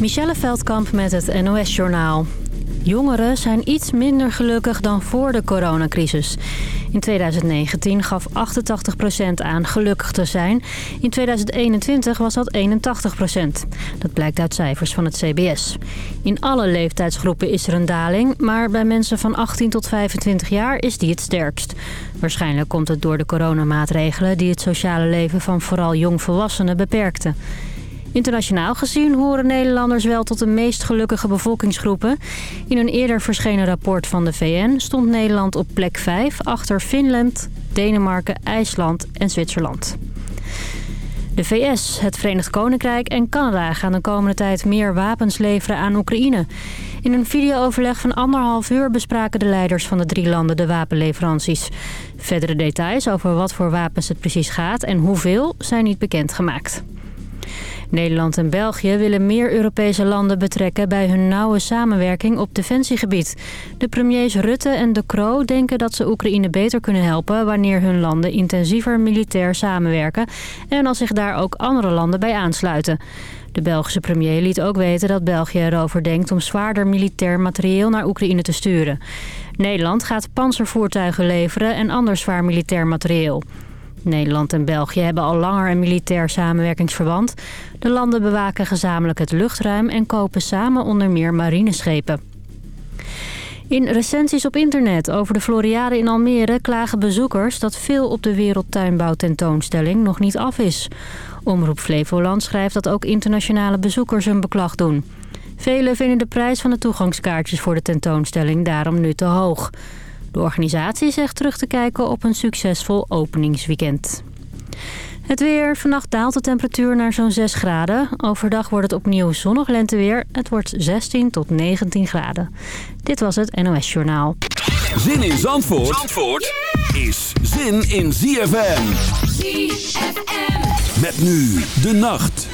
Michelle Veldkamp met het NOS-journaal. Jongeren zijn iets minder gelukkig dan voor de coronacrisis. In 2019 gaf 88% aan gelukkig te zijn. In 2021 was dat 81%. Dat blijkt uit cijfers van het CBS. In alle leeftijdsgroepen is er een daling... maar bij mensen van 18 tot 25 jaar is die het sterkst. Waarschijnlijk komt het door de coronamaatregelen... die het sociale leven van vooral jongvolwassenen beperkten. Internationaal gezien horen Nederlanders wel tot de meest gelukkige bevolkingsgroepen. In een eerder verschenen rapport van de VN stond Nederland op plek 5... achter Finland, Denemarken, IJsland en Zwitserland. De VS, het Verenigd Koninkrijk en Canada gaan de komende tijd meer wapens leveren aan Oekraïne. In een videooverleg van anderhalf uur bespraken de leiders van de drie landen de wapenleveranties. Verdere details over wat voor wapens het precies gaat en hoeveel zijn niet bekendgemaakt. Nederland en België willen meer Europese landen betrekken bij hun nauwe samenwerking op defensiegebied. De premiers Rutte en De Croo denken dat ze Oekraïne beter kunnen helpen wanneer hun landen intensiever militair samenwerken en als zich daar ook andere landen bij aansluiten. De Belgische premier liet ook weten dat België erover denkt om zwaarder militair materieel naar Oekraïne te sturen. Nederland gaat panzervoertuigen leveren en ander zwaar militair materieel. Nederland en België hebben al langer een militair samenwerkingsverband. De landen bewaken gezamenlijk het luchtruim en kopen samen onder meer marineschepen. In recensies op internet over de Floriade in Almere klagen bezoekers dat veel op de Wereldtuinbouw-tentoonstelling nog niet af is. Omroep Flevoland schrijft dat ook internationale bezoekers hun beklag doen. Velen vinden de prijs van de toegangskaartjes voor de tentoonstelling daarom nu te hoog. De organisatie zegt terug te kijken op een succesvol openingsweekend. Het weer. Vannacht daalt de temperatuur naar zo'n 6 graden. Overdag wordt het opnieuw zonnig lenteweer. Het wordt 16 tot 19 graden. Dit was het NOS Journaal. Zin in Zandvoort, Zandvoort is zin in ZFM. ZFM. Met nu de nacht.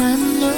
and I know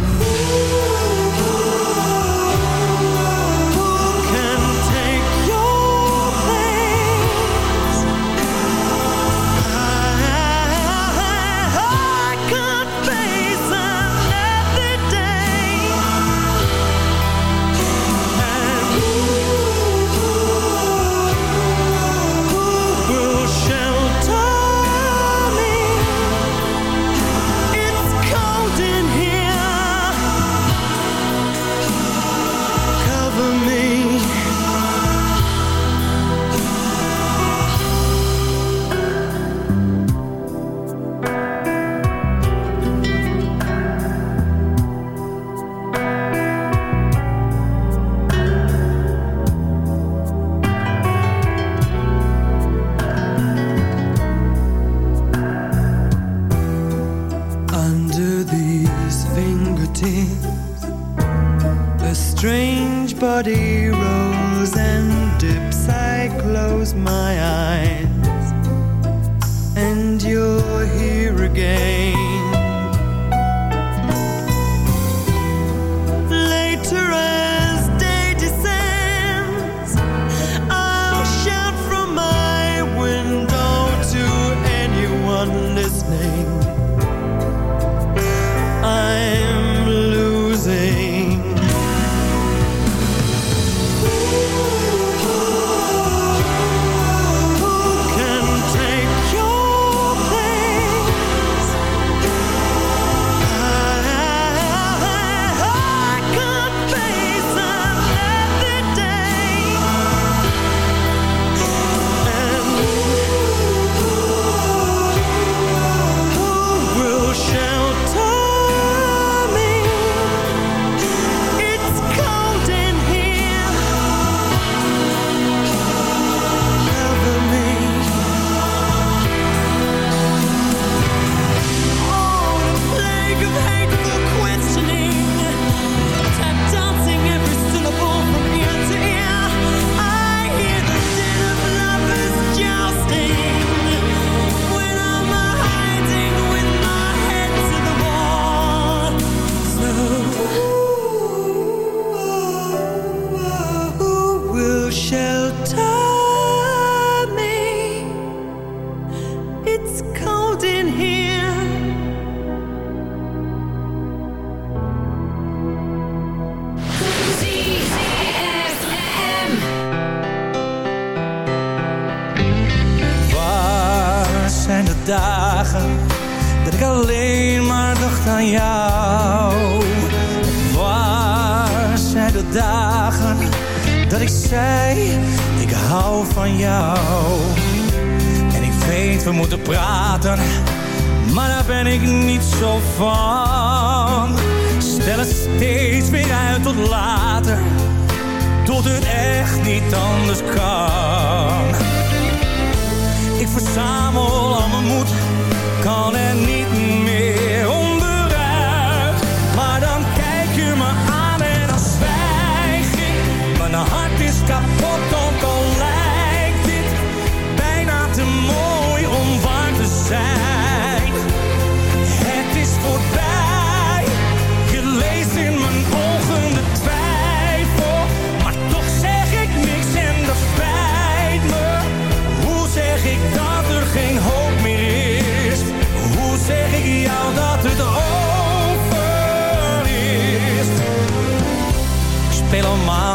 We moeten praten, maar daar ben ik niet zo van. Stel het steeds weer uit tot later, tot het echt niet anders kan. Ik verzamel al mijn moed, kan er niet meer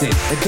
dancing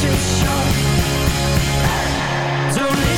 too short. Don't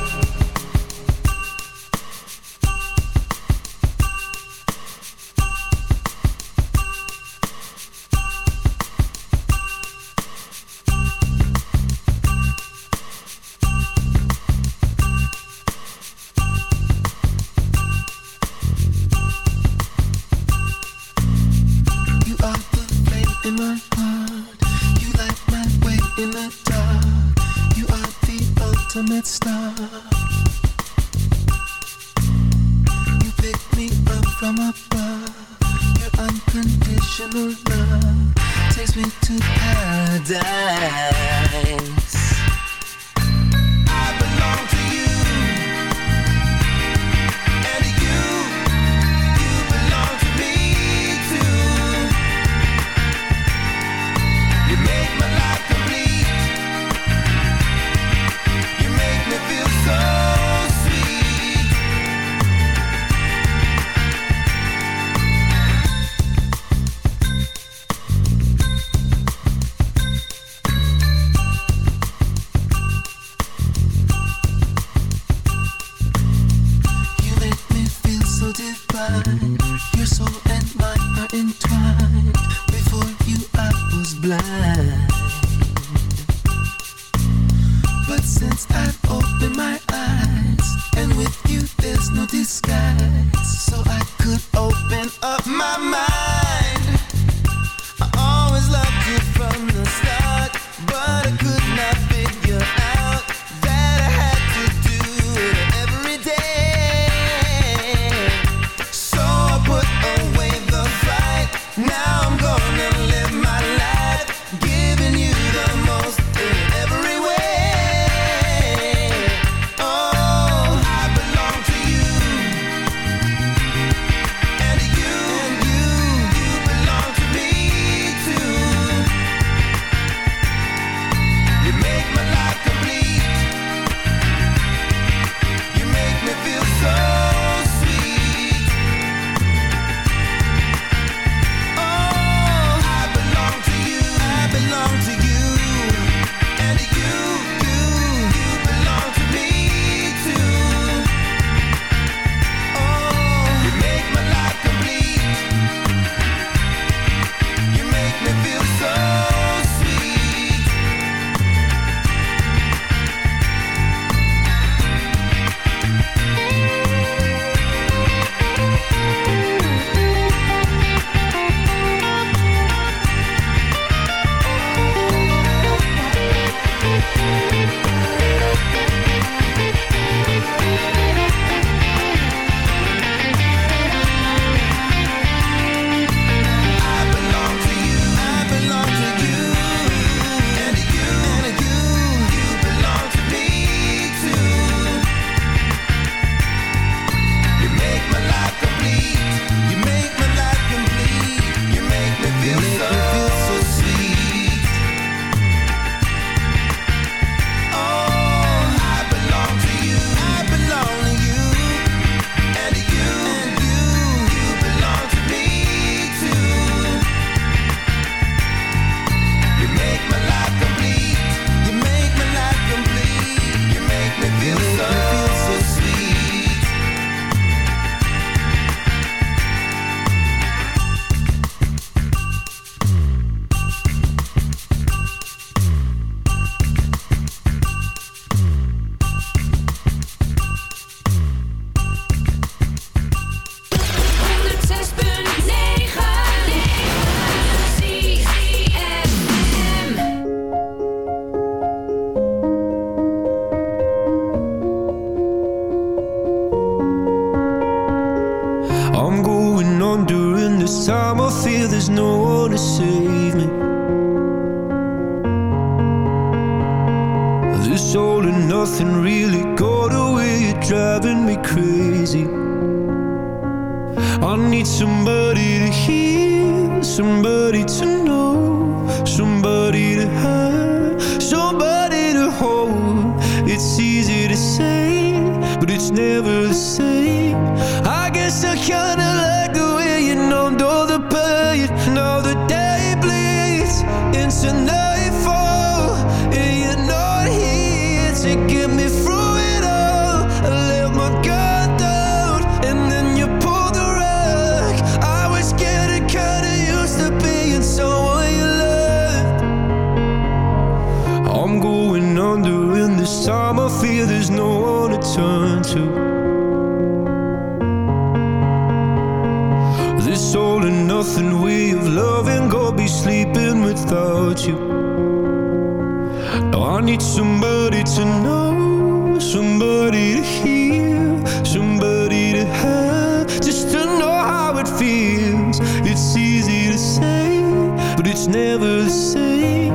never say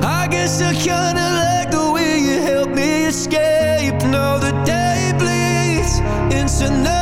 I guess I kinda like the way you help me escape. Now the day bleeds into night.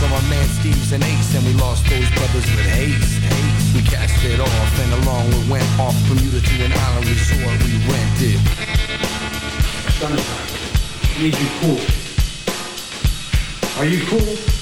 From our man Steve's an ace, and we lost those brothers with haste. haste. We cast it off, and along we went off Bermuda to an island resort. We rented. Summertime. I need you cool. Are you cool?